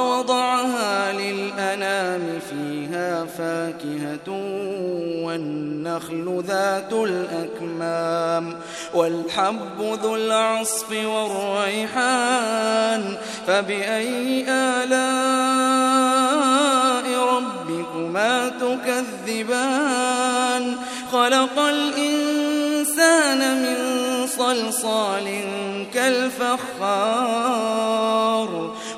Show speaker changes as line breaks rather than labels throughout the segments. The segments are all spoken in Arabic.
وضعها للأنام فيها فاكهة والنخل ذات الأكمام والحب ذو العصف والريحان فبأي آلاء ربكما تكذبان؟ خلق الإنسان من صلصال كالفخار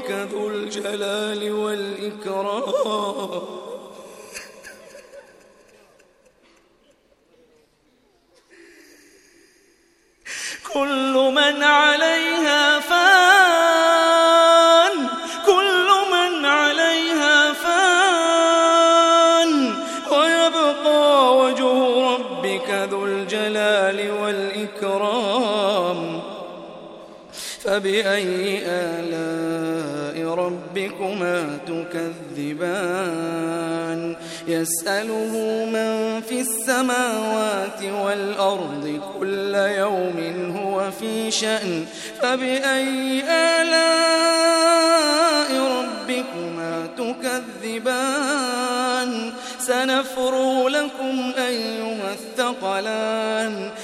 ربك ذو الجلال والإكرام. كل من عليها فان كل من عليها فان. ويبقى وجه ربك ذو الجلال والإكرام. فبأي آلاء ربكما تكذبان. يسأله من في السماوات والأرض كل يوم هو في شأن. فبأي آلاء ربكما تكذبان؟ سنفرغ لكم أيها الثقلان.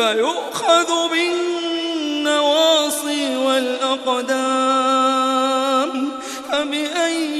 فيؤخذ بالنواصي والأقدام. فبأي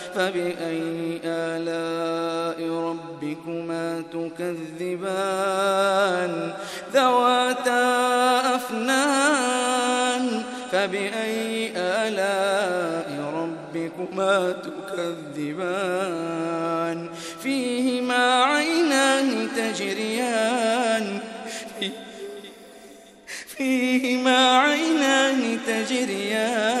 فبأي آلاء ربكما تكذبان؟ ذواتا أفنان فبأي آلاء ربكما تكذبان؟ فيهما عينان تجريان فيهما عينان تجريان.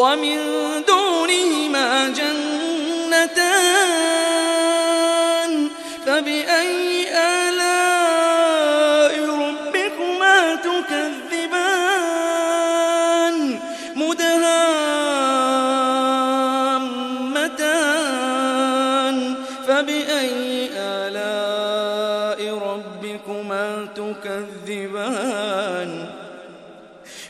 ومن دونهما جنتان